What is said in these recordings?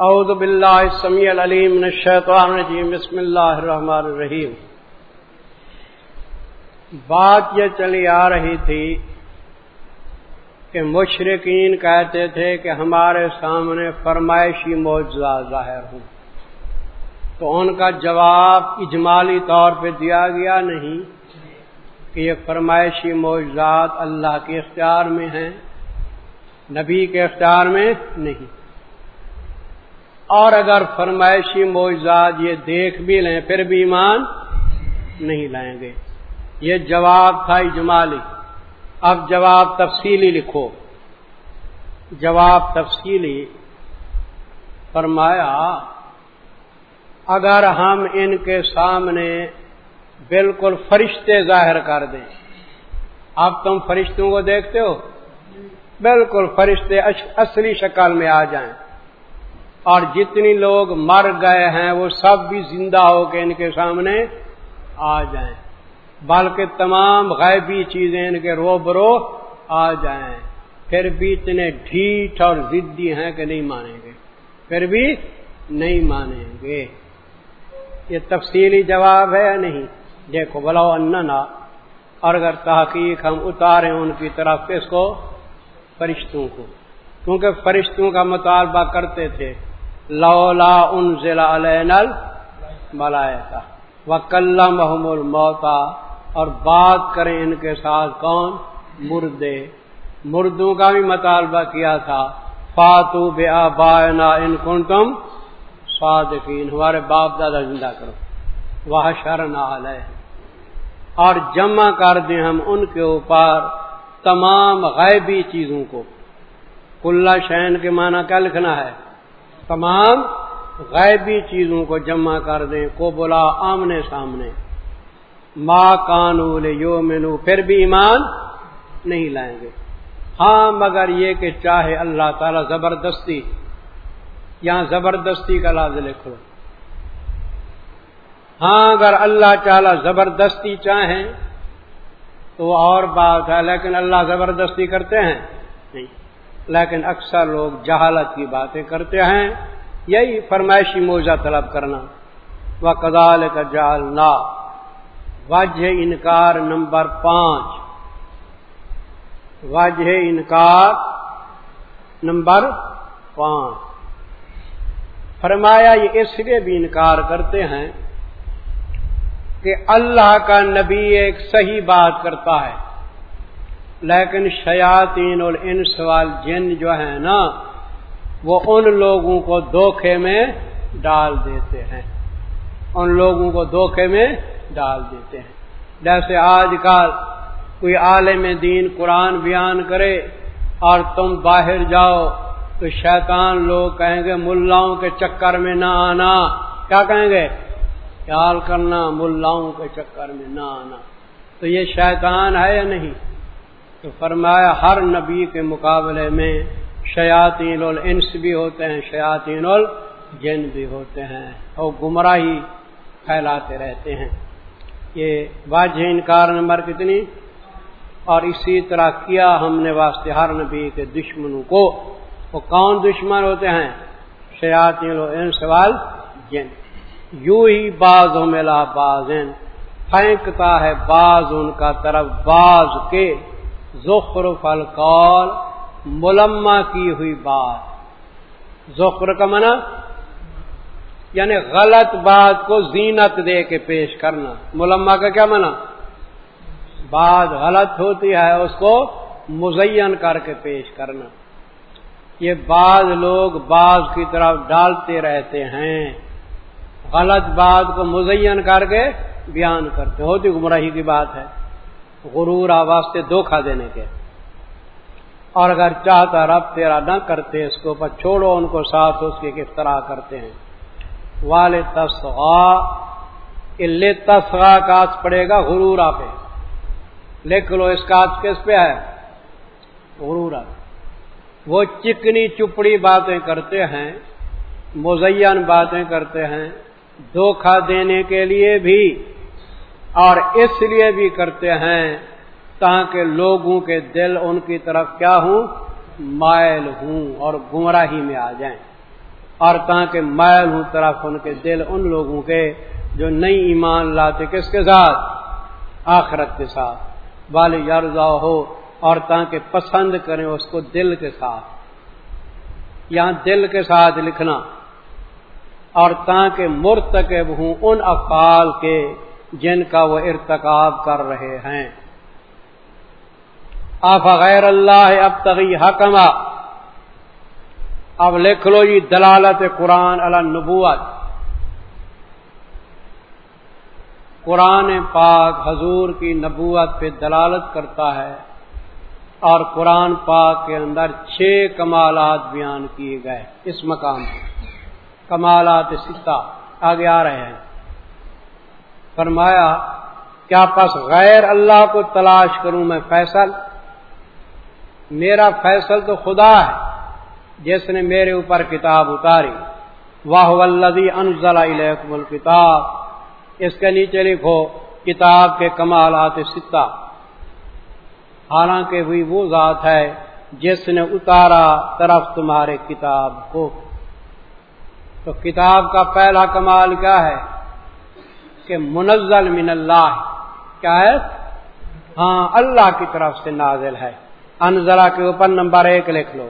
اعوذ باللہ السمیع العلیم من الشیطان الرجیم، بسم اللہ الرحمن الرحیم۔ بات یہ چلی آ رہی تھی کہ مشرقین کہتے تھے کہ ہمارے سامنے فرمائشی معجزہ ظاہر ہوں۔ تو ان کا جواب اجمالی طور پہ دیا گیا نہیں کہ یہ فرمائشی معجزات اللہ کے اختیار میں ہیں، نبی کے اختیار میں نہیں۔ اور اگر فرمائشی معجزات یہ دیکھ بھی لیں، پھر بھی ایمان نہیں لائیں گے۔ یہ جواب تھا اجمالی۔ اب جواب تفصیلی لکھو۔ جواب تفصیلی فرمایا، اگر ہم ان کے سامنے بالکل فرشتے ظاہر کر دیں، اب تم فرشتوں کو دیکھتے ہو؟ بالکل فرشتے اصلی شکل میں آ جائیں۔ اور جتنی لوگ مر گئے ہیں وہ سب بھی زندہ ہو کے ان کے سامنے آ جائیں۔ بلکہ تمام غیبی چیزیں ان کے رو برو آ جائیں۔ پھر بھی اتنے ڈھیٹ اور ضدی ہیں کہ نہیں مانیں گے۔ پھر بھی نہیں مانیں گے۔ یہ تفصیلی جواب ہے یا نہیں؟ دیکھو، بلاؤ اننا اور اگر تحقیق ہم اتاریں ان کی طرف، اس کو فرشتوں کو۔ کیونکہ فرشتوں کا مطالبہ کرتے تھے۔ لولا ان ضلع علینل ملائکہ و محمول موتا اور بات کریں ان کے ساتھ کون؟ مردے۔ مردوں کا بھی مطالبہ کیا تھا۔ فاتو بے آبائنا ان کن تم صادقین۔ ہمارے باپ دادا زندہ کرو۔ وہ شرن علیہ اور جمع کر دیں ہم ان کے اوپر تمام غیبی چیزوں کو۔ کلّا شین کے معنی کیا لکھنا ہے؟ تمام غیبی چیزوں کو جمع کر دیں کو بلا آمنے سامنے۔ ماں کانو لے یو مینو پھر بھی ایمان نہیں لائیں گے۔ ہاں مگر یہ کہ چاہے اللہ تعالی زبردستی یہاں زبردستی کا لاز لکھو۔ ہاں اگر اللہ تعالی زبردستی چاہیں تو اور بات ہے، لیکن اللہ زبردستی کرتے ہیں؟ نہیں۔ لیکن اکثر لوگ جہالت کی باتیں کرتے ہیں، یہی فرمائشی موزہ طلب کرنا۔ وہ کدال کا جالنا وجہ انکار نمبر پانچ۔ وجہ انکار نمبر پانچ۔ فرمایا، یہ اس لیے بھی انکار کرتے ہیں کہ اللہ کا نبی ایک صحیح بات کرتا ہے۔ لیکن شیاطین اور ان سوال جن جو ہے نا، وہ ان لوگوں کو دھوکھے میں ڈال دیتے ہیں۔ ان لوگوں کو دھوکھے میں ڈال دیتے ہیں۔ جیسے آج کل کوئی عالم دین قرآن بیان کرے اور تم باہر جاؤ تو شیطان لوگ کہیں گے، ملاؤں کے چکر میں نہ آنا۔ کیا کہیں گے؟ خیال کرنا، ملاؤں کے چکر میں نہ آنا۔ تو یہ شیطان ہے یا نہیں؟ تو فرمایا ہر نبی کے مقابلے میں شیاطین الانس بھی ہوتے ہیں، شیاطین الجن بھی ہوتے ہیں اور گمراہی پھیلاتے رہتے ہیں۔ یہ واجہ انکار نمبر کتنی؟ اور اسی طرح کیا ہم نے واسطے ہر نبی کے دشمنوں کو؟ وہ کون دشمن ہوتے ہیں؟ شیاطین الانس وال جن یوں ہی باز ملا باز پھینکتا ہے باز ان کا طرف باز کے۔ ذخر فلقول ملما کی ہوئی بات۔ ذخر کا منع یعنی غلط بات کو زینت دے کے پیش کرنا۔ ملما کا کیا منع بات غلط ہوتی ہے اس کو مزین کر کے پیش کرنا۔ یہ بعض لوگ بعض کی طرف ڈالتے رہتے ہیں۔ غلط بات کو مزین کر کے بیان کرتے ہوتی گمراہی کی بات ہے۔ غرور واسطے دھوکھا دینے کے۔ اور اگر چاہتا رب تیرا نہ کرتے اس کو پر چھوڑو، ان کو ساتھ اس کے کس طرح کرتے ہیں۔ وال تصغا تصغا کاج پڑے گا غرورا پہ۔ لکھ لو اس کاج کس پہ ہے؟ غرورا وہ چکنی چپڑی باتیں کرتے ہیں، مزین باتیں کرتے ہیں دھوکھا دینے کے لیے بھی۔ اور اس لیے بھی کرتے ہیں تاکہ لوگوں کے دل ان کی طرف کیا ہوں؟ مائل ہوں اور گمراہی میں آ جائیں۔ اور تاکہ میل ہوں طرف ان کے دل ان لوگوں کے جو نئی ایمان لاتے کس کے ساتھ؟ آخرت کے ساتھ۔ بال یارزا ہو اور تاکہ پسند کریں اس کو دل کے ساتھ۔ یہاں دل کے ساتھ لکھنا۔ اور تاکہ مرتکب ہوں ان افعال کے جن کا وہ ارتکاب کر رہے ہیں۔ آپ غیر اللہ اب تغی حکمہ اب لکھ لو جی دلالت قرآن علی نبوت۔ قرآن پاک حضور کی نبوت پہ دلالت کرتا ہے اور قرآن پاک کے اندر چھ کمالات بیان کیے گئے۔ اس مقام پہ۔ کمالات ستا۔ آگے آ رہے ہیں۔ فرمایا، کیا پس غیر اللہ کو تلاش کروں میں فیصل؟ میرا فیصل تو خدا ہے، جس نے میرے اوپر کتاب اتاری۔ واہ ولدی انزل علیکم الکتاب اس کے نیچے لکھو، کتاب کے کمالات ستا حالانکہ وہی وہ ذات ہے، جس نے اتارا طرف تمہارے کتاب کو۔ تو کتاب کا پہلا کمال کیا ہے؟ کہ منزل من اللہ کیا ہے؟ ہاں اللہ کی طرف سے نازل ہے۔ انزلہ کے اوپر نمبر ایک لکھ لو۔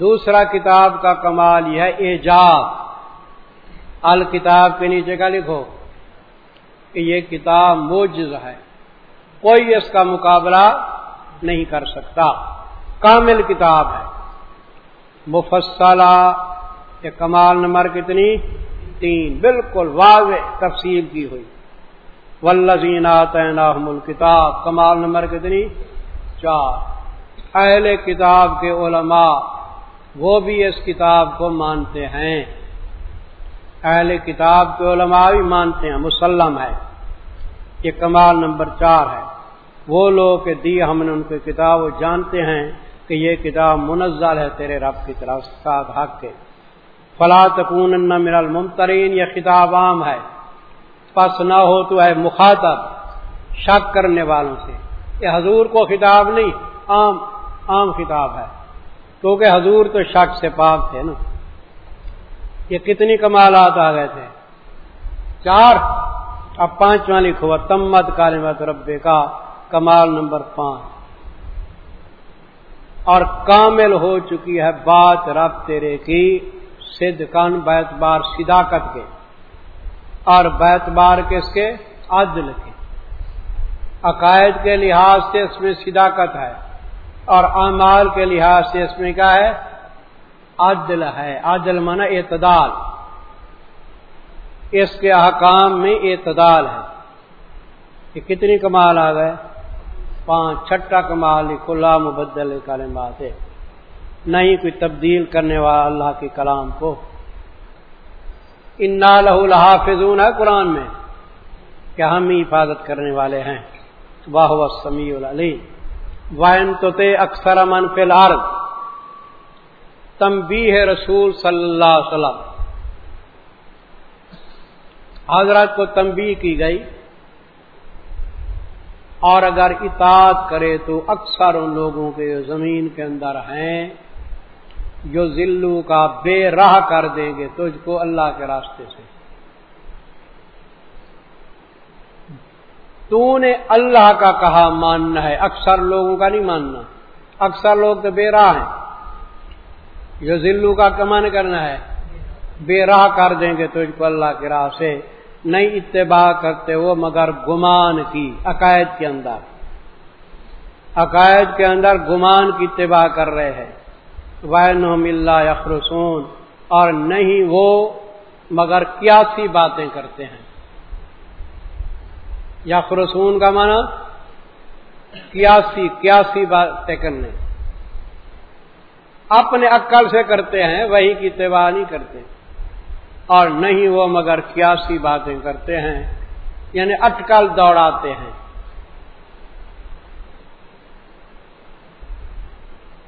دوسرا کتاب کا کمال یہ ہے ایجاب الکتاب کے نیچے کا لکھو کہ یہ کتاب موجز ہے۔ کوئی اس کا مقابلہ نہیں کر سکتا۔ کامل کتاب ہے۔ مفصلہ، یہ کمال نمبر کتنی؟ تین بالکل واضح تفصیل کی ہوئی۔ ولزین تعیناحم الکتاب کمال نمبر کتنی؟ چار۔ اہل کتاب کے علماء، وہ بھی اس کتاب کو مانتے ہیں۔ اہل کتاب کے علماء بھی مانتے ہیں، مسلم ہے۔ یہ کمال نمبر چار ہے۔ وہ لوگ کہ دی ہم نے ان کی کتاب، وہ جانتے ہیں کہ یہ کتاب منزل ہے تیرے رب کی طرف ساتھ حق کے۔ فلا تکون میرا الممترین، یہ کتاب عام ہے۔ پس نہ ہو تو ہے مخاطب، شک کرنے والوں سے۔ یہ حضور کو خطاب نہیں، عام عام خطاب ہے۔ کیونکہ حضور تو شک سے پاک تھے نا۔ یہ کتنی کمالات آ گئے تھے۔ چار، اب پانچواں لکھو تمت کالمت ربے کا کمال نمبر پانچ۔ اور کامل ہو چکی ہے بات رب تیرے کی۔ سدھ کن بیت بار صداقت کے اور بیت بار کس کے؟ عدل کے۔ عقائد کے لحاظ سے اس میں صداقت ہے اور اعمال کے لحاظ سے اس میں کیا ہے؟ عدل ہے۔ عدل من اعتدال۔ اس کے احکام میں اعتدال ہے۔ یہ کتنی کمال آ گئے؟ پانچ چھٹا کمال کھلا مبدل کلمات ہے۔ نہیں کوئی تبدیل کرنے والا اللہ کے کلام کو۔ انا لہو لحافظون ہے قرآن میں کیا ہم ہی حفاظت کرنے والے ہیں۔ واہ و سمیع وائن تو اکثر امن فی الارض تمبی ہے رسول صلی اللہ علیہ وسلم۔ حضرت کو تمبی کی گئی۔ اور اگر اطاعت کرے تو اکثر ان لوگوں کے زمین کے اندر ہیں۔ جو ذلو کا بے راہ کر دیں گے تجھ کو اللہ کے راستے سے۔ تو نے اللہ کا کہا ماننا ہے، اکثر لوگوں کا نہیں ماننا۔ اکثر لوگ تو بے راہ ہیں۔ جو ذلو کا کمان کرنا ہے۔ بے راہ کر دیں گے تجھ کو اللہ کی راہ سے۔ نہیں اتباع کرتے وہ مگر گمان کی، عقائد کے اندر۔ عقائد کے اندر گمان کی اتباع کر رہے ہیں۔ اللہ یخرسون اور نہیں وہ، مگر کیاسی باتیں کرتے ہیں۔ یا خرسون کا معنی کیاسی کیاسی باتیں کرنے۔ اپنے عقل سے کرتے ہیں، وہی کی اتباع نہیں کرتے۔ اور نہیں وہ، مگر کیاسی باتیں کرتے ہیں۔ یعنی اٹکل دوڑاتے ہیں۔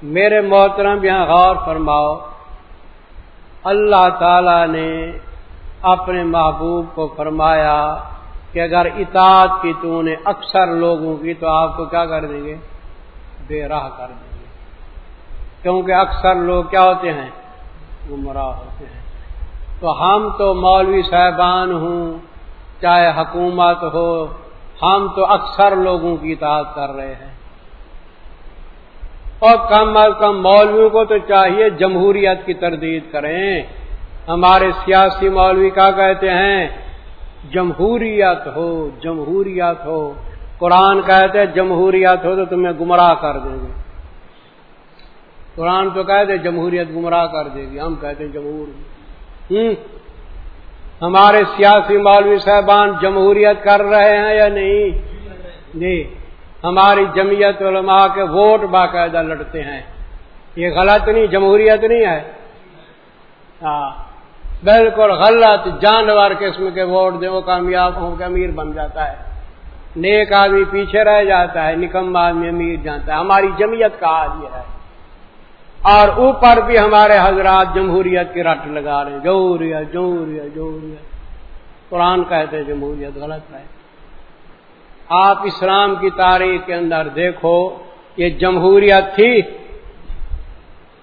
میرے محترم، یہاں غور فرماؤ۔ اللہ تعالی نے اپنے محبوب کو فرمایا کہ اگر اطاعت کی تو نے اکثر لوگوں کی تو آپ کو کیا کر دیں گے؟ بے راہ کر دیں گے۔ کیونکہ اکثر لوگ کیا ہوتے ہیں؟ گمراہ ہوتے ہیں۔ تو ہم تو مولوی صاحبان ہوں، چاہے حکومت ہو، ہم تو اکثر لوگوں کی اطاعت کر رہے ہیں۔ اور کم از کم مولویوں کو تو چاہیے جمہوریت کی تردید کریں۔ ہمارے سیاسی مولوی کا کہتے ہیں؟ جمہوریت ہو جمہوریت ہو۔ قرآن کہتے جمہوریت ہو تو تمہیں گمراہ کر دیں گے قرآن تو کہتے جمہوریت گمراہ کر دے گی۔ ہم کہتے ہیں جمہور۔ ہمارے سیاسی مولوی صاحبان جمہوریت کر رہے ہیں یا نہیں؟ جی ہماری جمعیت علماء کے ووٹ باقاعدہ لڑتے ہیں۔ یہ غلط نہیں، جمہوریت نہیں ہے۔ ہاں بالکل غلط، جانور قسم کے ووٹ دے، وہ کامیاب ہو کے امیر بن جاتا ہے۔ نیک آدمی پیچھے رہ جاتا ہے، نکم آدمی امیر جانتا ہے۔ ہماری جمعیت کا حال یہ ہے۔ اور اوپر بھی ہمارے حضرات جمہوریت کی رٹ لگا رہے ہیں۔ جمہوریت جمہوریت جمہوریت۔ قرآن کہتے جمہوریت غلط ہے۔ آپ اسلام کی تاریخ کے اندر دیکھو یہ جمہوریت تھی۔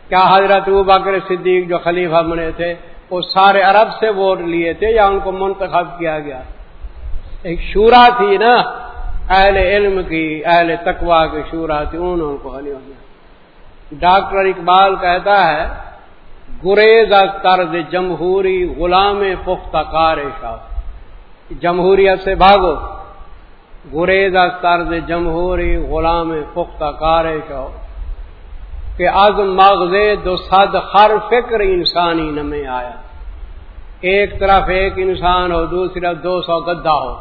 کیا حضرت بکر صدیق جو خلیفہ بنے تھے، وہ سارے عرب سے ووٹ لیے تھے یا ان کو منتخب کیا گیا؟ ایک شورا تھی نا، اہل علم کی، اہل تقوا کی شورا تھی، انہوں کو ڈاکٹر اقبال کہتا ہے، گریز طرز جمہوری غلام پختہ کار شاہ۔ جمہوریت سے بھاگو۔ گریز طرز جمہوری غلام پختہ کار شاہ کہ از مغز دو صد ہر فکر انسانی نمے آیا۔ ایک طرف ایک انسان ہو، دوسری طرف دو سو گدا ہو۔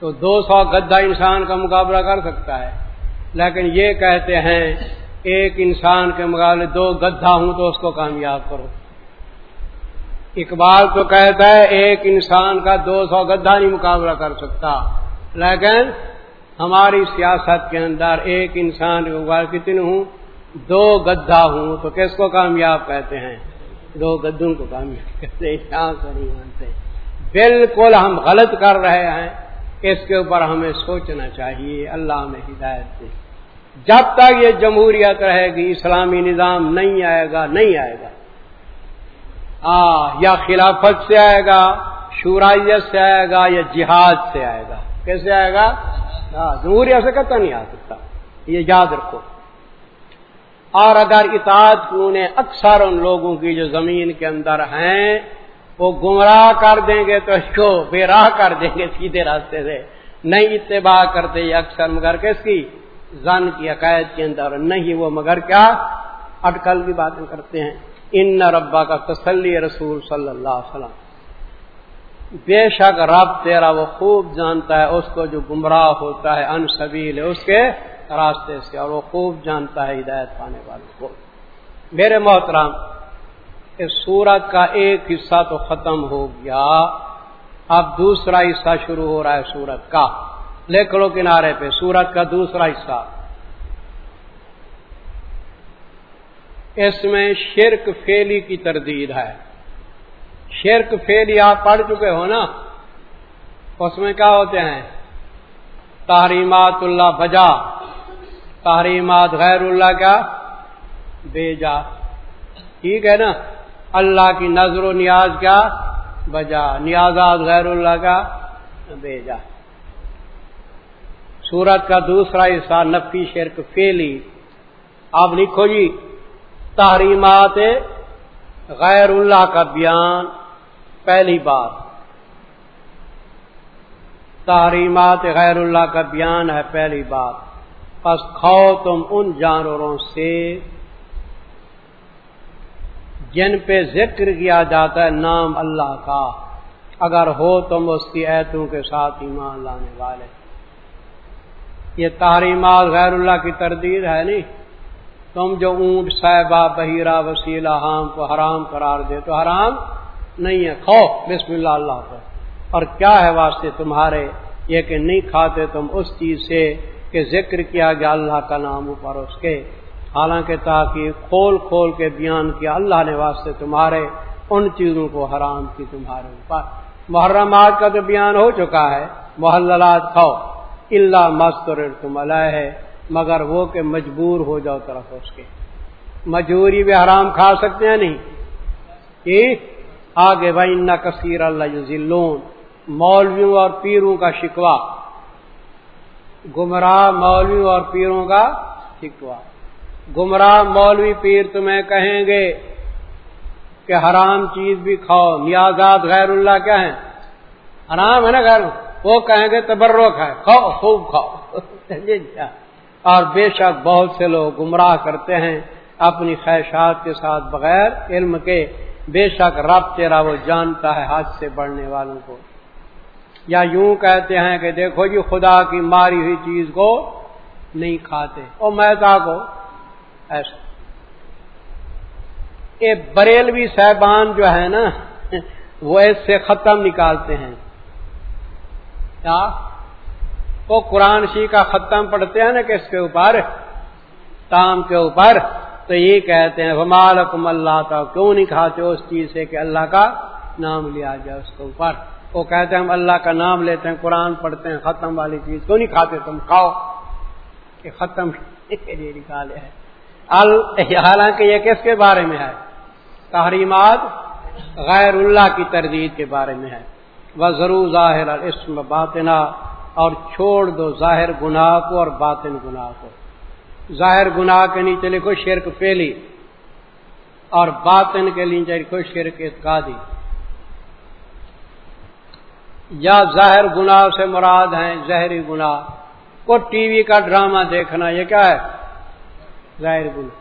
تو دو سو گدا انسان کا مقابلہ کر سکتا ہے۔ لیکن یہ کہتے ہیں، ایک انسان کے مقابلے دو گدھا ہوں تو اس کو کامیاب کرو۔ اقبال تو کہتا ہے ایک انسان کا دو سو گدھا نہیں مقابلہ کر سکتا۔ لیکن ہماری سیاست کے اندر ایک انسان کے کتنے ہوں؟ دو گدھا ہوں۔ تو کس کو کامیاب کہتے ہیں؟ دو گدھوں کو کامیاب کہتے ہیں۔ بالکل ہم غلط کر رہے ہیں۔ اس کے اوپر ہمیں سوچنا چاہیے۔ اللہ میں ہدایت دے۔ جب تک یہ جمہوریت رہے گی، اسلامی نظام نہیں آئے گا، نہیں آئے گا۔ آ یا خلافت سے آئے گا، شورائیت سے آئے گا، یا جہاد سے آئے گا۔ کیسے آئے گا؟ جمہوریت سے کہتا نہیں آ سکتا۔ یہ یاد رکھو۔ اور اگر اطاعت انہیں اکثر ان لوگوں کی جو زمین کے اندر ہیں، وہ گمراہ کر دیں گے تو اس کو بے راہ کر دیں گے سیدھے راستے سے۔ نہیں اتباع کرتے یہ اکثر، مگر کس کی؟ زن کی عقائد کے اندر۔ نہیں وہ، مگر کیا؟ اٹکل کی باتیں کرتے ہیں۔ ان ربا کا تسلی رسول صلی اللہ علیہ وسلم۔ بے شک رب تیرا وہ خوب جانتا ہے، اس کو جو گمراہ ہوتا ہے ان سبیل، اس کے راستے سے، اور وہ خوب جانتا ہے ہدایت پانے والے کو۔ میرے محترام اس سورت کا ایک حصہ تو ختم ہو گیا۔ اب دوسرا حصہ شروع ہو رہا ہے سورت کا۔ لکھ لو کنارے پہ، سورت کا دوسرا حصہ۔ اس میں شرک فیلی کی تردید ہے۔ شرک فیلی آپ پڑھ چکے ہو نا، اس میں کیا ہوتے ہیں؟ تحریمات اللہ بجا، تحریمات غیر اللہ کیا بیجا۔ ٹھیک ہے نا؟ اللہ کی نظر و نیاز کیا بجا، نیازات غیر اللہ کا بیجا۔ سورت کا دوسرا حصہ، نفی شرک فیلی آپ لکھو جی۔ تحریمات غیر اللہ کا بیان، پہلی بات۔ تحریمات غیر اللہ کا بیان ہے، پہلی بات۔ بس کھاؤ تم ان جانوروں سے جن پہ ذکر کیا جاتا ہے نام اللہ کا۔ اگر ہو تم اس کی ایتوں کے ساتھ ایمان لانے والے۔ یہ تحریمات غیر اللہ کی تردید ہے نہیں۔ تم جو اونٹ صاحبہ بہیرہ وسیلہ حام کو حرام قرار دے تو حرام نہیں ہے۔ کھو بسم اللہ اللہ پر اور کیا ہے واسطے تمہارے؟ یہ کہ نہیں کھاتے تم اس چیز سے کہ ذکر کیا گیا اللہ کا نام اوپر اس کے۔ حالانکہ تاکہ کھول کھول کے بیان کیا اللہ نے واسطے تمہارے، ان چیزوں کو حرام کی تمہارے اوپر۔ محرمات کا تو بیان ہو چکا ہے۔ محلات کھاؤ۔ اللہ مستر تم ہے مگر وہ کہ مجبور ہو جاؤ طرف اس کے۔ مجوری بھی حرام کھا سکتے ہیں نہیں؟ جی؟ آگے بھائی نہ کثیر اللہ ذلون مولویوں اور پیروں کا شکوا گمراہ مولویوں اور پیروں کا شکوا گمراہ مولوی پیر تمہیں کہیں گے کہ حرام چیز بھی کھاؤ۔ نیازات غیر اللہ کیا ہیں؟ حرام ہے نا گھر وہ کہیں گے تبرک ہے۔ کھاؤ، خوب کھاؤ۔ اور بے شک بہت سے لوگ گمراہ کرتے ہیں اپنی خواہشات کے ساتھ بغیر علم کے۔ بے شک رب تیرا وہ جانتا ہے ہاتھ سے بڑھنے والوں کو۔ یا یوں کہتے ہیں کہ دیکھو جی خدا کی ماری ہوئی چیز کو نہیں کھاتے۔ اور میدا کو؟ ایسا۔ یہ بریلوی صاحبان جو ہے نا، وہ اس سے ختم نکالتے ہیں۔ کیا وہ قرآن شی کا ختم پڑھتے ہیں نا کس کے اوپر، تام کے اوپر، تو یہ کہتے ہیں ہمالکم اللہ تا کیوں نہیں کھاتے اس چیز سے کہ اللہ کا نام لیا جائے اس کے اوپر؟ وہ کہتے ہیں، ہم اللہ کا نام لیتے ہیں، قرآن پڑھتے ہیں، ختم والی چیز، کیوں نہیں کھاتے؟ تم کھاؤ۔ کہ ختم نکالے ہے حالانکہ یہ کس کے بارے میں ہے؟ تحریمات غیر اللہ کی تردید کے بارے میں ہے۔ وہ ضرور ظاہر اسم باطنا۔ اور چھوڑ دو، ظاہر گناہ کو اور باطن گناہ کو۔ ظاہر گناہ کے نیچے لکھو شرک پھیلی اور باطن کے نیچے لکھو شرک اتقادی یا ظاہر گناہ سے مراد ہیں زہری گناہ۔ کو ٹی وی کا ڈرامہ دیکھنا، یہ کیا ہے؟ ظاہر گناہ۔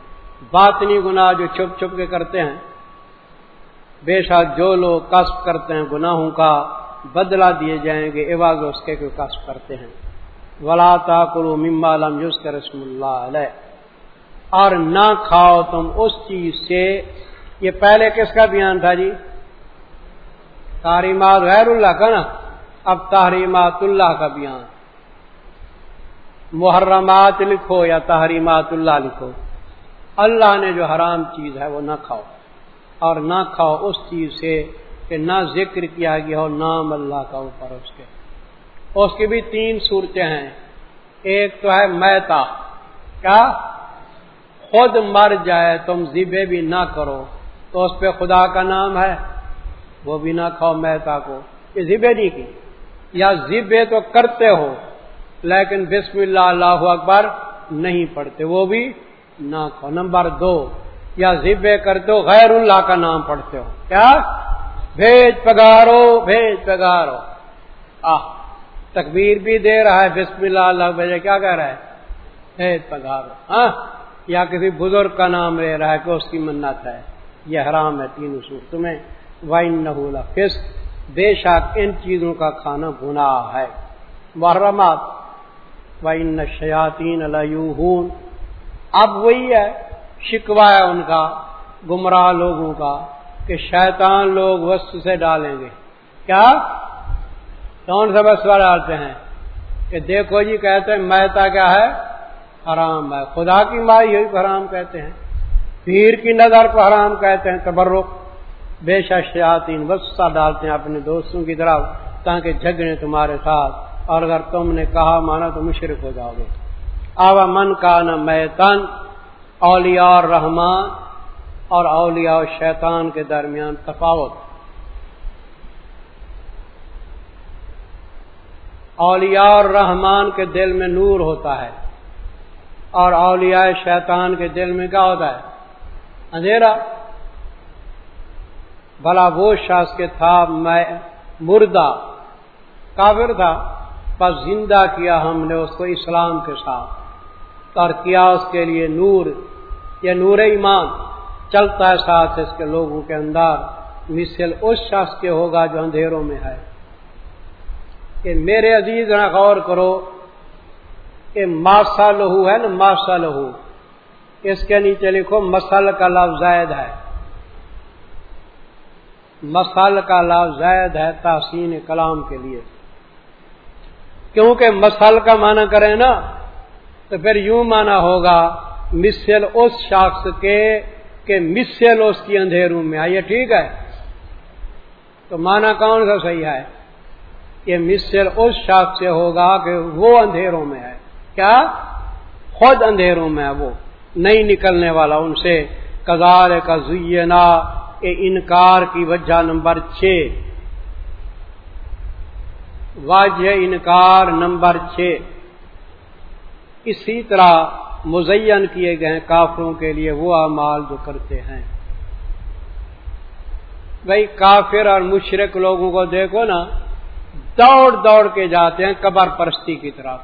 باطنی گناہ جو چھپ چھپ کے کرتے ہیں، بے شک جو لوگ کسب کرتے ہیں گناہوں کا بدلہ دیے جائیں گے عواز اس کے کسب کرتے ہیں۔ ولا کرو مما لم یوز کر رسم اللہ علیہ اور نہ کھاؤ تم اس چیز سے۔ یہ پہلے کس کا بیان تھا جی؟ تاریمات غیر اللہ کا نا۔ اب تحریمات اللہ کا بیان۔ محرمات لکھو یا تحریمات اللہ لکھو۔ اللہ نے جو حرام چیز ہے وہ نہ کھاؤ۔ اور نہ کھاؤ اس چیز سے۔ کہ نہ ذکر کیا گیا ہو، نام اللہ کا اوپر اس کے۔ اس کی بھی تین صورتیں ہیں۔ ایک تو ہے میتا۔ کیا؟ خود مر جائے، تم زبے بھی نہ کرو۔ تو اس پہ خدا کا نام ہے۔ وہ بھی نہ کھاؤ میتا کو۔ یہ زبے نہیں کی۔ یا زبے تو کرتے ہو، لیکن بسم اللہ اللہ اکبر نہیں پڑھتے۔ وہ بھی نہ کھاؤ۔ نمبر دو، یا زبے کرتے ہو، غیر اللہ کا نام پڑھتے ہو۔ کیا؟ بھیج پگارو بھیج پگارو آ تکبیر بھی دے رہا ہے، بسم اللہ اللہ بھیجے کیا کہہ رہا ہے؟ بھیج پگارو ہاں یا کسی بزرگ کا نام لے رہا ہے کہ اس کی منت ہے۔ یہ حرام ہے، تین اصول۔ تمہیں وائن نہ فس بے شک ان چیزوں کا کھانا گناہ ہے۔ محرمات۔ وائن شیاتین اب وہی ہے شکوا ہے ان کا، گمراہ لوگوں کا۔ کہ شیطان لوگ وسط سے ڈالیں گے۔ کیا؟ کون سا بسوا ڈالتے ہیں؟ کہ دیکھو جی کہتے ہیں، میتا کیا ہے؟ حرام ہے۔ خدا کی مائی ہوئی کو حرام کہتے ہیں۔ پیر کی نظر کو حرام کہتے ہیں۔ تبرک۔ بے شیاطین وسا ڈالتے ہیں اپنے دوستوں کی طرف تاکہ جھگڑے تمہارے ساتھ۔ اور اگر تم نے کہا مانا تو مشرق ہو جاؤ گے۔ آوا من کا نہ میتن، اولیاء رحمان اور اولیاء شیطان کے درمیان تفاوت۔ اولیاء اور رحمان کے دل میں نور ہوتا ہے اور اولیاء شیطان کے دل میں کیا ہوتا ہے؟ اندھیرا۔ بھلا وہ شخص کے تھا، میں مردہ، کافر تھا، پر زندہ کیا ہم نے اس کو اسلام کے ساتھ، اور کیا اس کے لیے نور، یہ نور ایمان۔ چلتا ہے ساتھ اس کے لوگوں کے اندر۔ مثل اس شخص کے ہوگا جو اندھیروں میں ہے۔ کہ میرے عزیز نہ غور کرو کہ ماسا لہو ہے نا ماسا لہو اس کے نیچے لکھو، مسل کا لفظ زائد ہے۔ مسل کا لفظ زائد ہے تحسین کلام کے لیے۔ کیونکہ مسل کا معنی کریں نا، تو پھر یوں مانا ہوگا مسل اس شخص کے کہ مسل اس کی اندھیروں میں۔ آئیے ٹھیک ہے۔ تو مانا کون سا صحیح ہے؟ کہ مسل اس شخص سے ہوگا کہ وہ اندھیروں میں ہے۔ کیا؟ خود اندھیروں میں ہے وہ۔ نہیں نکلنے والا ان سے۔ کزار کا زینا انکار کی وجہ نمبر چھ۔ واجہ انکار نمبر چھ۔ اسی طرح مزین کیے گئے ہیں کافروں کے لیے، وہ اعمال جو کرتے ہیں۔ بھائی کافر اور مشرق لوگوں کو دیکھو نا، دوڑ دوڑ کے جاتے ہیں قبر پرستی کی طرف۔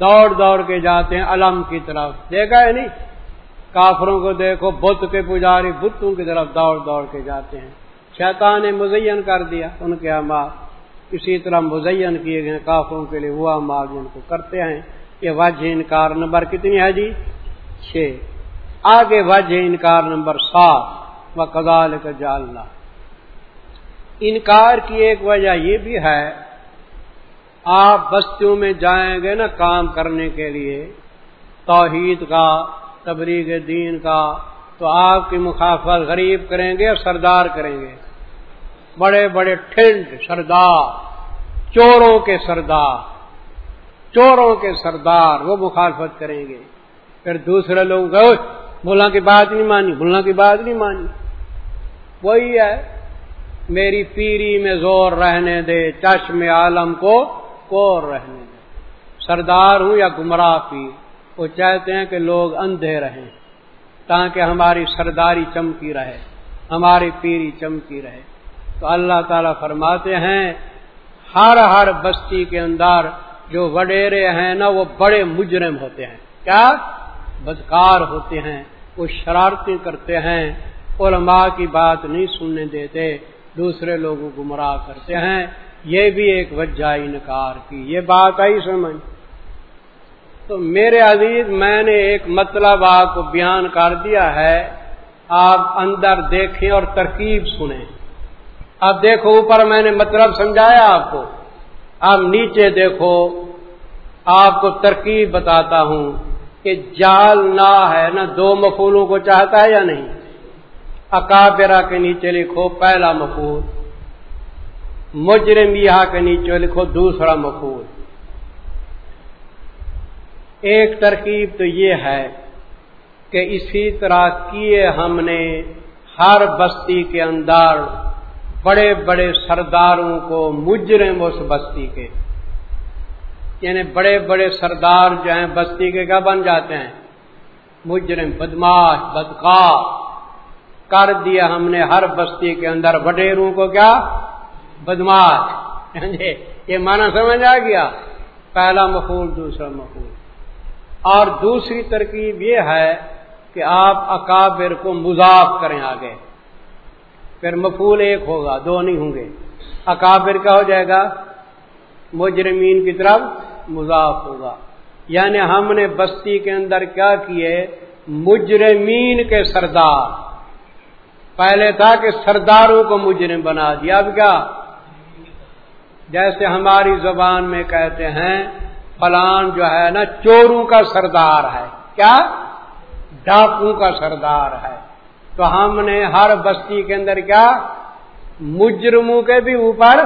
دوڑ دوڑ کے جاتے ہیں علم کی طرف۔ دیکھا ہے نہیں؟ کافروں کو دیکھو، بت کے پجاری بتوں کی طرف دوڑ دوڑ کے جاتے ہیں۔ شیطان نے مزین کر دیا ان کے امال اسی طرح مزین کیے گئے کافروں کے لیے، وہ امال جن کو کرتے ہیں۔ یہ وجہ انکار نمبر کتنی ہے جی؟ چھ۔ آگے وجہ انکار نمبر سات۔ و کزال کا جالنا انکار کی ایک وجہ یہ بھی ہے، آپ بستیوں میں جائیں گے نا کام کرنے کے لیے، توحید کا تبریغ دین کا، تو آپ کی مخافت غریب کریں گے اور سردار کریں گے؟ بڑے بڑے ٹھنڈ سردار، چوروں کے سردار۔ چوروں کے سردار، وہ مخالفت کریں گے۔ پھر دوسرے لوگ بولا کی بات نہیں مانی بولا کی بات نہیں مانی۔ وہی ہے، میری پیری میں زور رہنے دے، چشم عالم کو کور رہنے دے۔ سردار ہوں یا گمراہ پی وہ چاہتے ہیں کہ لوگ اندھے رہیں، تاکہ ہماری سرداری چمکی رہے، ہماری پیری چمکی رہے۔ تو اللہ تعالی فرماتے ہیں، ہر ہر بستی کے اندر جو وڈیرے ہیں نا، وہ بڑے مجرم ہوتے ہیں۔ کیا؟ بدکار ہوتے ہیں، وہ شرارتیں کرتے ہیں۔ علماء کی بات نہیں سننے دیتے، دوسرے لوگوں کو گمراہ کرتے ہیں۔ یہ بھی ایک وجہ انکار کی۔ یہ بات آئی سمجھ؟ تو میرے عزیز، میں نے ایک مطلب آپ کو بیان کر دیا ہے۔ آپ اندر دیکھیں اور ترکیب سنیں۔ اب دیکھو، اوپر میں نے مطلب سمجھایا آپ کو۔ اب نیچے دیکھو، آپ کو ترکیب بتاتا ہوں کہ جال نہ ہے نا، دو مفولوں کو چاہتا ہے یا نہیں؟ اکابرا کے نیچے لکھو پہلا مفول، مجرم یہاں کے نیچے لکھو دوسرا مفول۔ ایک ترکیب تو یہ ہے کہ اسی طرح کیے ہم نے ہر بستی کے اندر بڑے بڑے سرداروں کو مجرم اس بستی کے۔ یعنی بڑے بڑے سردار جو ہیں بستی کے کیا بن جاتے ہیں؟ مجرم، بدماش، بدکار۔ کر دیا ہم نے ہر بستی کے اندر۔ وڈیروں کو کیا؟ بدماش۔ یعنی یہ مانا سمجھ آ گیا؟ پہلا مفول، دوسرا مفول۔ اور دوسری ترکیب یہ ہے کہ آپ اکابر کو مضاف کریں آگے۔ پھر مفول ایک ہوگا، دو نہیں ہوں گے۔ اکابر کا ہو جائے گا، مجرمین کی طرف مضاف ہوگا۔ یعنی ہم نے بستی کے اندر کیا کیے؟ مجرمین کے سردار۔ پہلے تھا کہ سرداروں کو مجرم بنا دیا، اب کیا؟ جیسے ہماری زبان میں کہتے ہیں، فلان جو ہے نا، چوروں کا سردار ہے۔ کیا؟ ڈاکو کا سردار ہے۔ تو ہم نے ہر بستی کے اندر کیا مجرموں کے بھی اوپر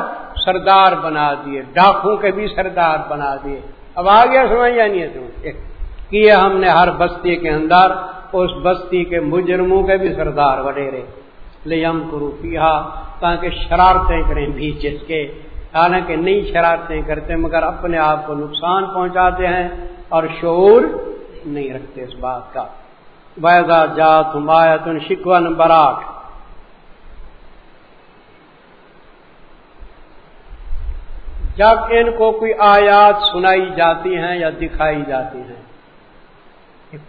سردار بنا دیے ڈاکو کے بھی سردار بنا دیے۔ اب آ گیا سمجھ یا نہیں ہے کیے ہم نے ہر بستی کے اندر، اس بستی کے مجرموں کے بھی سردار وڈیرے۔ لیم کرو پیہا تاکہ شرارتیں کریں بیچ اس کے۔ حالانکہ نئی شرارتیں کرتے، مگر اپنے آپ کو نقصان پہنچاتے ہیں اور شعور نہیں رکھتے اس بات کا۔ ویزا جات مایتن شکوا نمبر جب ان کو کوئی آیات سنائی جاتی ہیں یا دکھائی جاتی ہیں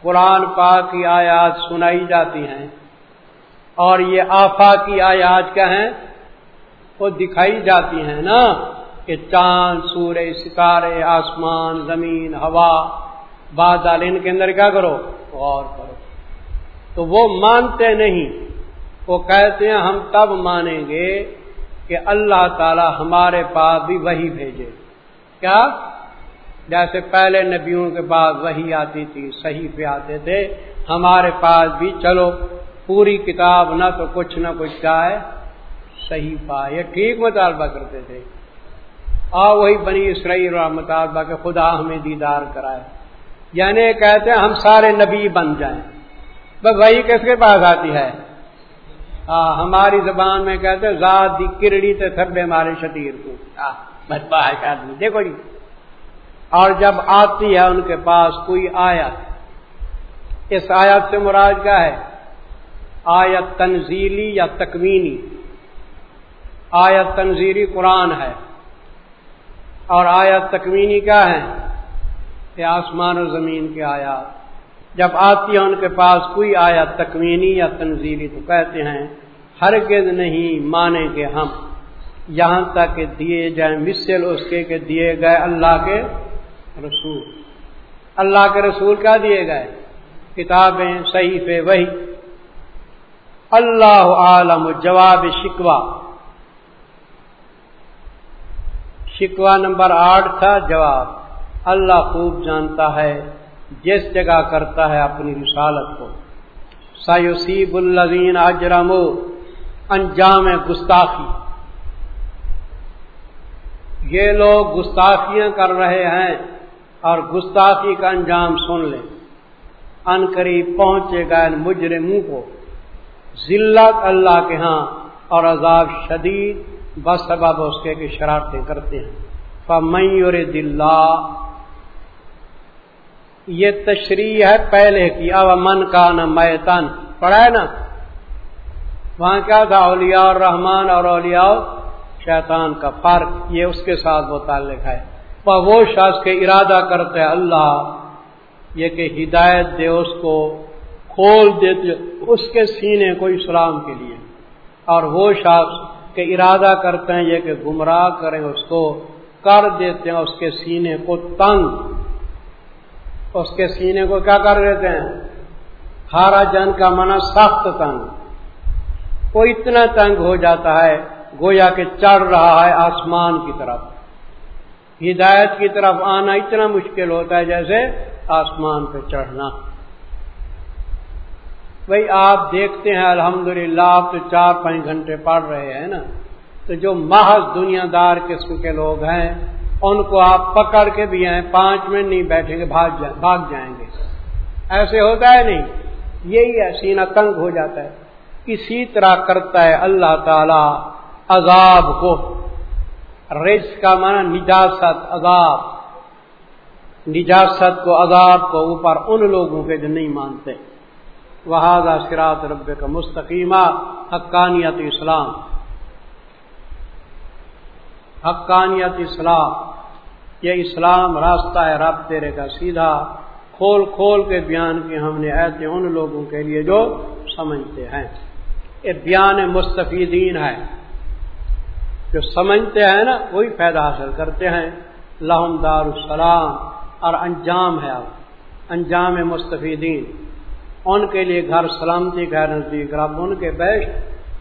قرآن پاک کی آیات سنائی جاتی ہیں اور یہ آفا کی آیات کیا ہیں؟ وہ دکھائی جاتی ہیں نا کہ چاند، سورج، ستارے، آسمان، زمین، ہوا، بادل، ان کے اندر کیا کرو؟ غور کرو۔ تو وہ مانتے نہیں۔ وہ کہتے ہیں، ہم تب مانیں گے کہ اللہ تعالی ہمارے پاس بھی وہی بھیجے۔ کیا؟ جیسے پہلے نبیوں کے بعد وہی آتی تھی، صحیح پہ آتے تھے۔ ہمارے پاس بھی، چلو، پوری کتاب نہ تو کچھ نہ کچھ کیا ہے، صحیح پا۔ یہ ٹھیک مطالبہ کرتے تھے۔ آ وہی بنی اسرائیل اور مطالبہ کہ خدا ہمیں دیدار کرائے۔ یعنی کہتے ہیں، ہم سارے نبی بن جائیں۔ بس وہی کس کے پاس آتی ہے؟ ہاں ہماری زبان میں کہتے ذات دی کرڑی تے تھبے مارے شتیر کو۔ بس آدمی۔ دیکھو جی۔ اور جب آتی ہے ان کے پاس کوئی آیت، اس آیت سے مراد کیا ہے؟ آیت تنزیلی یا تکوینی۔ آیت تنظیری قرآن ہے۔ اور آیت تکوینی کیا ہے؟ کہ آسمان و زمین کے آیات۔ جب آتی ہے ان کے پاس کوئی آیت تکوینی یا تنظیری تو کہتے ہیں، ہرگز نہیں مانیں گے ہم۔ یہاں تک کہ دیے جائیں مثل اس کے کہ دیے گئے اللہ کے رسول۔ اللہ کے رسول کیا دیے گئے؟ کتابیں صحیح وہی اللہ عالم جواب شکوا شکوا نمبر آٹھ تھا جواب۔ اللہ خوب جانتا ہے۔ جس جگہ کرتا ہے اپنی رسالت کو۔ سایوسیب الزین اجرم انجام گستاخی۔ یہ لوگ گستاخیاں کر رہے ہیں اور گستاخی کا انجام سن لیں۔ ان قریب پہنچے گا مجرموں کو۔ ذلت اللہ کے ہاں اور عذاب شدید بس سبب اس کے کہ شرارتیں کرتے ہیں۔ فمیور دلہ یہ تشریح ہے پہلے کی، اب من کا نہ میتن۔ پڑھا ہے نا؟ وہاں کیا تھا؟ اولیاء اور رحمان اور اولیاء شیطان کا فرق، یہ اس کے ساتھ متعلق ہے۔ وہ شخص کے ارادہ کرتے ہیں، اللہ یہ کہ ہدایت دے اس کو، کھول دیتے اس کے سینے کو اسلام کے لیے۔ اور وہ شخص کہ ارادہ کرتے ہیں یہ کہ گمراہ کریں اس کو، کر دیتے ہیں اس کے سینے کو تنگ۔ اس کے سینے کو کیا کر دیتے ہیں؟ ہارا جن کا منع سخت تنگ۔ وہ اتنا تنگ ہو جاتا ہے، گویا کہ چڑھ رہا ہے آسمان کی طرف۔ ہدایت کی طرف آنا اتنا مشکل ہوتا ہے جیسے آسمان پہ چڑھنا۔ بھائی آپ دیکھتے ہیں، الحمدللہ، آپ تو چار پانچ گھنٹے پڑھ رہے ہیں نا۔ تو جو محض دنیا دار قسم کے لوگ ہیں ان کو آپ پکڑ کے بھی ہیں پانچ منٹ نہیں بیٹھیں گے، بھاگ جائیں بھاگ جائیں گے۔ ایسے ہوتا ہے نہیں، یہی ہے، سینہ تنگ ہو جاتا ہے۔ اسی طرح کرتا ہے اللہ تعالی عذاب کو۔ رز کا مانا نجاست، عذاب۔ نجاست کو، عذاب کو اوپر ان لوگوں کے جو نہیں مانتے۔ وہذا سرات رب کا مستقیمہ حقانیت اسلام حقانیت اسلام یہ اسلام راستہ ہے، رب تیرے کا سیدھا کھول کھول کے بیان کی ہم نے ایسے ان لوگوں کے لیے جو سمجھتے ہیں۔ یہ بیان مستفیدین ہے۔ جو سمجھتے ہیں نا، وہی فائدہ حاصل کرتے ہیں۔ لہم دار السلام اور انجام ہے اب۔ انجام مستفیدین۔ ان کے لیے گھر سلامتی کا نزدیک رب ان کے بیش،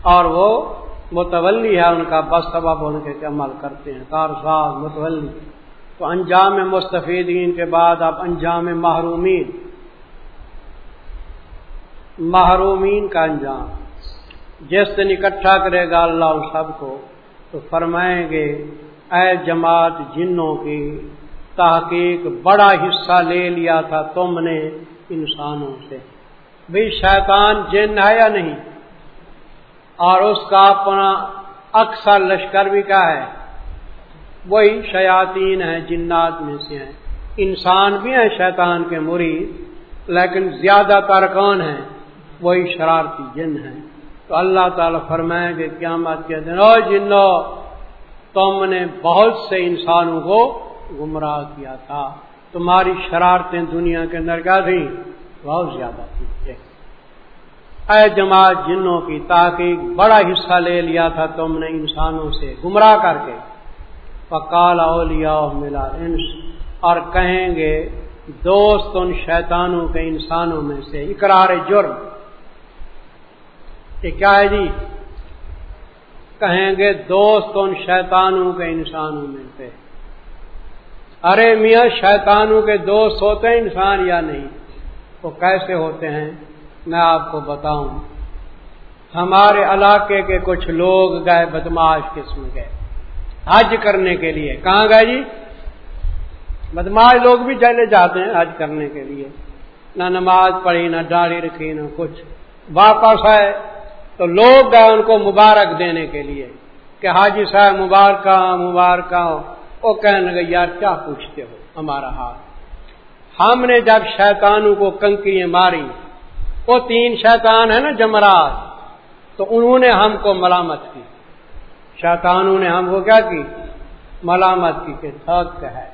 اور وہ متولی ہے، ان کا بس سبب ان کے عمل کرتے ہیں۔ کار ساز متولی۔ تو انجام مستفیدین کے بعد اب انجام محرومین محرومین کا انجام۔ جس دن اکٹھا کرے گا اللہ ان سب کو، تو فرمائیں گے، اے جماعت جنوں کی، تحقیق بڑا حصہ لے لیا تھا تم نے انسانوں سے۔ بھی شیطان جن ہے یا نہیں؟ اور اس کا اپنا اکثر لشکر بھی کیا ہے؟ وہی شیاطین ہیں، جنات میں سے ہیں۔ انسان بھی ہیں، شیطان کے مرید، لیکن زیادہ تر کون ہیں؟ وہی شرارتی جن ہیں۔ تو اللہ تعالی فرمائیں کہ قیامت کے دن، او جنو، تم نے بہت سے انسانوں کو گمراہ کیا تھا۔ تمہاری شرارتیں دنیا کے اندر کیا تھیں؟ بہت زیادہ تھی اے جماعت جنوں کی تاکہ بڑا حصہ لے لیا تھا تم نے انسانوں سے گمراہ کر کے۔ پکال اولیاء ملا انس اور کہیں گے، دوست ان شیطانوں کے انسانوں میں سے، اقرار جرم۔ یہ کیا ہے جی؟ کہیں گے، دوست ان شیطانوں کے انسانوں میں سے۔ ارے میاں، شیطانوں کے دوست ہوتے ہیں انسان یا نہیں؟ وہ کیسے ہوتے ہیں؟ میں آپ کو بتاؤں۔ ہمارے علاقے کے کچھ لوگ گئے بدماش قسم گئے حج کرنے کے لیے۔ کہاں گئے جی؟ بدماش لوگ بھی چلے جاتے ہیں حج کرنے کے لیے۔ نہ نماز پڑھی، نہ داڑھی رکھی، نہ کچھ۔ واپس آئے تو لوگ گئے ان کو مبارک دینے کے لیے کہ حاجی صاحب مبارک مبارک وہ کہنے لگے، یار، کیا پوچھتے ہو ہمارا ہاتھ ہم نے جب شیطانوں کو کنکریاں ماری، وہ تین شیطان ہے نا جمرات، تو انہوں نے ہم کو ملامت کی۔ شیطانوں نے ہم کو کیا کی؟ ملامت کی کہ تھک ہے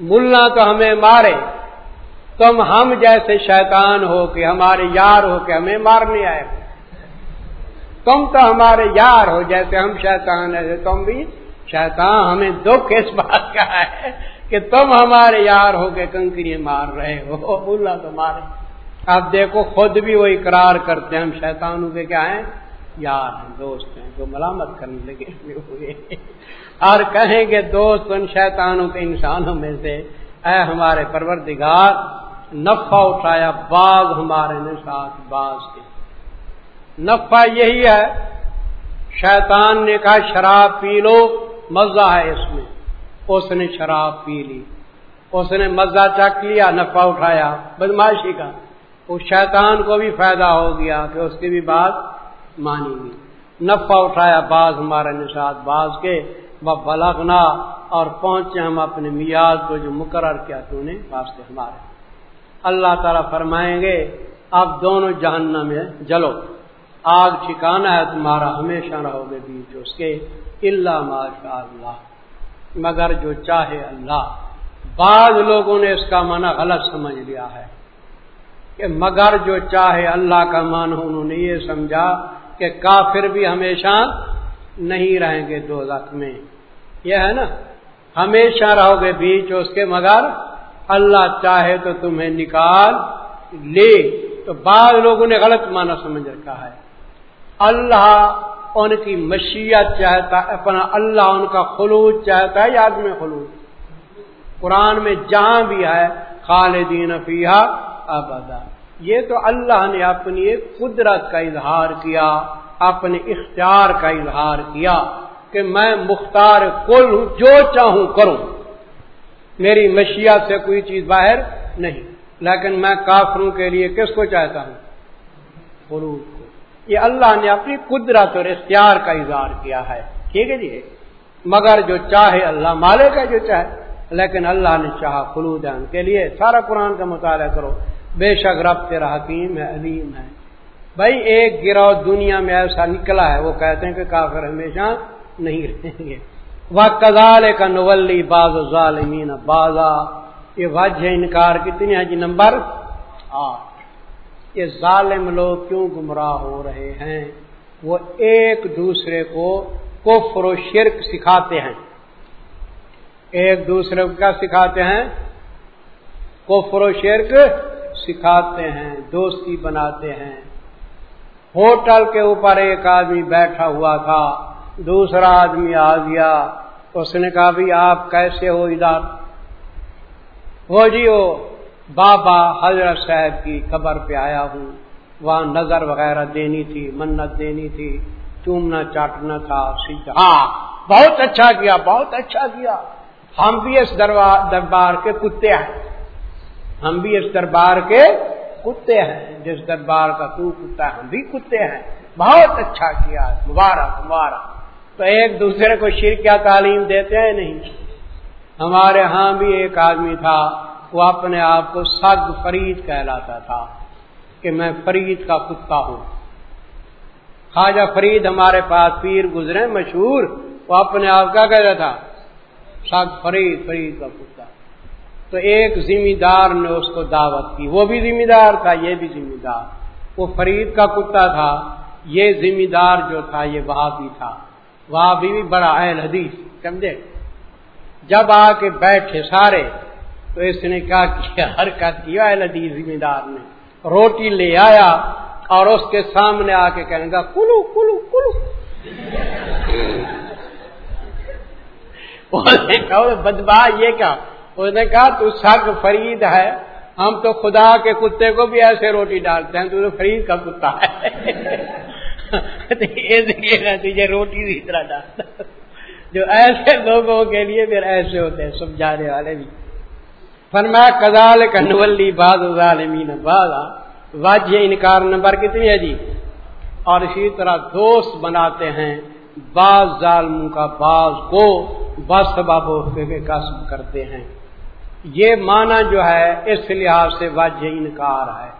ملا تو ہمیں مارے۔ تم ہم جیسے شیطان ہو کہ ہمارے یار ہو کہ ہمیں مارنے آئے۔ تم تو ہمارے یار ہو جیسے ہم شیطان ہے تم بھی شیطان، ہمیں دکھ اس بات کا ہے کہ تم ہمارے یار ہو کے کنکری مار رہے ہو۔ بولا تو مارے۔ اب دیکھو، خود بھی وہ اقرار کرتے ہیں ہم شیطانوں کے کیا ہیں؟ یار ہیں، دوست ہیں، جو ملامت کرنے لگے ہوئے اور کہیں گے، دوست ان شیطانوں کے انسانوں میں سے، اے ہمارے پروردگار، نفع اٹھایا باغ ہمارے نے ساتھ باز کے نفع یہی ہے، شیطان نے کہا، شراب پی لو، مزہ ہے اس میں۔ اس نے شراب پی لی۔ اس نے مزہ چک لیا، نفع اٹھایا۔ بدماشی کا۔ اس شیطان کو بھی فائدہ ہو گیا کہ اس کی بھی بات مانی گئی نفع اٹھایا باز ہمارے نشاد باز کے۔ بلغنا اور پہنچے ہم اپنے میاد کو جو مقرر کیا تو نے واسطے ہمارے۔ اللہ تعالیٰ فرمائیں گے، اب دونوں جہنم میں جلو۔ آگ ٹھکانا ہے، تمہارا ہمیشہ رہو گے بیچ اس کے۔ اللہ ماشاء اللہ مگر جو چاہے اللہ۔ بعض لوگوں نے اس کا معنی غلط سمجھ لیا ہے۔ کہ مگر جو چاہے اللہ کا مان انہوں نے یہ سمجھا کہ کافر بھی ہمیشہ نہیں رہیں گے دو میں۔ یہ ہے نا؟ ہمیشہ رہو گے بیچ اس کے مگر اللہ چاہے تو تمہیں نکال لے۔ تو بعض لوگوں نے غلط معنی سمجھ رکھا ہے۔ اللہ ان کی مشیت چاہتا ہے، اپنا اللہ ان کا خلوص چاہتا ہے، یاد میں خلوص۔ قرآن میں جہاں بھی ہے، خالدین فیحا ابدا۔ یہ تو اللہ نے اپنی قدرت کا اظہار کیا، اپنے اختیار کا اظہار کیا کہ میں مختار کل ہوں، جو چاہوں کروں۔ میری مشیات سے کوئی چیز باہر نہیں۔ لیکن میں کافروں کے لیے کس کو چاہتا ہوں؟ خلوص کو۔ یہ اللہ نے اپنی قدرت اور اختیار کا اظہار کیا ہے۔ ٹھیک ہے جی؟ مگر جو چاہے اللہ مالے کا جو چاہے، لیکن اللہ نے چاہا خلود ہے۔ ان کے لیے سارا قرآن کا مطالعہ کرو۔ بے شک رب تیرا حکیم ہے، علیم ہے۔ بھائی، ایک گروہ دنیا میں ایسا نکلا ہے، وہ کہتے ہیں کہ کافر ہمیشہ نہیں رہیں گے۔ وہ کزال کا نولی باز ظالمین بازا یہ وجہ انکار کتنی ہے جی؟ نمبر آٹھ۔ یہ ظالم لوگ کیوں گمراہ ہو رہے ہیں؟ وہ ایک دوسرے کو کفر و شرک سکھاتے ہیں۔ ایک دوسرے کو کیا سکھاتے ہیں؟ کفر و شرک سکھاتے ہیں، دوستی بناتے ہیں۔ ہوٹل کے اوپر ایک آدمی بیٹھا ہوا تھا، دوسرا آدمی آ گیا۔ اس نے کہا بھی آپ کیسے ہو ادھر؟ وہ جی وہ بابا حضرت صاحب کی قبر پہ آیا ہوں۔ وہاں نظر وغیرہ دینی تھی، منت دینی تھی۔ چومنا چاٹنا تھا ہاں بہت اچھا کیا، بہت اچھا کیا۔ ہم بھی اس دربار کے کتے ہیں۔ ہم بھی اس دربار کے کتے ہیں۔ جس دربار کا تو کتا ہے، ہم بھی کتے ہیں۔ بہت اچھا کیا، مبارک مبارک۔ تو ایک دوسرے کو شیر کیا تعلیم دیتے ہیں نہیں۔ ہمارے ہاں بھی ایک آدمی تھا، وہ اپنے آپ کو سگ فرید کہلاتا تھا کہ میں فرید کا کتا ہوں۔ خواجہ فرید ہمارے پاس پیر گزرے، مشہور۔ وہ اپنے آپ کا کہتا تھا؟ سگ فرید فرید کا کتا۔ تو ایک ذمہ دار نے اس کو دعوت کی۔ وہ بھی ذمہ دار تھا، یہ بھی ذمہ دار وہ فرید کا کتا تھا، یہ ذمہ دار جو تھا، یہ وہاں بھی تھا۔ وہاں بھی بڑا اہل حدیث، سمجھے؟ جب آ کے بیٹھے سارے، تو اس نے کیا کیا حرکت کیا لدی ذمہ دار نے۔ روٹی لے آیا اور اس کے سامنے آ کے کہیں گا کلو کلو کلو۔ بدبا یہ کیا؟ اس نے کہا، تو سگ فرید ہے۔ ہم تو خدا کے کتے کو بھی ایسے روٹی ڈالتے ہیں، تو فرید کا کتا ہے۔ تجھے روٹی بھی طرح ڈالتا جو ایسے لوگوں کے لیے پھر ایسے ہوتے ہیں، سمجھانے والے بھی۔ فرمایا کزال کنولی باز ظالمین بازا واجہ انکار نمبر کتنی ہے جی؟ اور اسی طرح دوست بناتے ہیں، بعض ظالموں کا بعض کو بس باب کے کرتے ہیں۔ یہ معنی جو ہے، اس لحاظ سے واجہ انکار ہے۔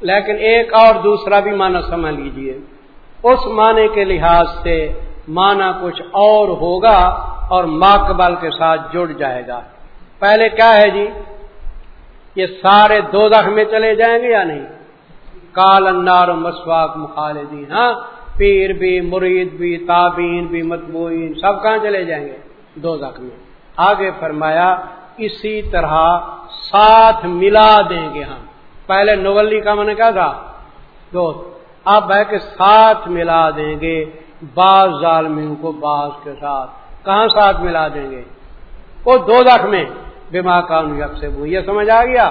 لیکن ایک اور دوسرا بھی معنی سمجھ لیجیے۔ اس معنی کے لحاظ سے معنی کچھ اور ہوگا اور ماقبل کے ساتھ جڑ جائے گا۔ پہلے کیا ہے جی؟ یہ سارے دو دخ میں چلے جائیں گے یا نہیں؟ کال انار مسواک مخالدین ہاں؟ پیر بھی، مرید بھی تابین بھی مطبوئین سب کہاں چلے جائیں گے؟ دو دخ میں۔ آگے فرمایا اسی طرح ساتھ ملا دیں گے ہم۔ پہلے نولی کا من کیا تھا، دوست، اب ہے کہ ساتھ ملا دیں گے بعض ظالمین کو بعض کے ساتھ۔ کہاں ساتھ ملا دیں گے؟ وہ دو دخ میں بیما کان یب سے وہ یہ سمجھ آ گیا؟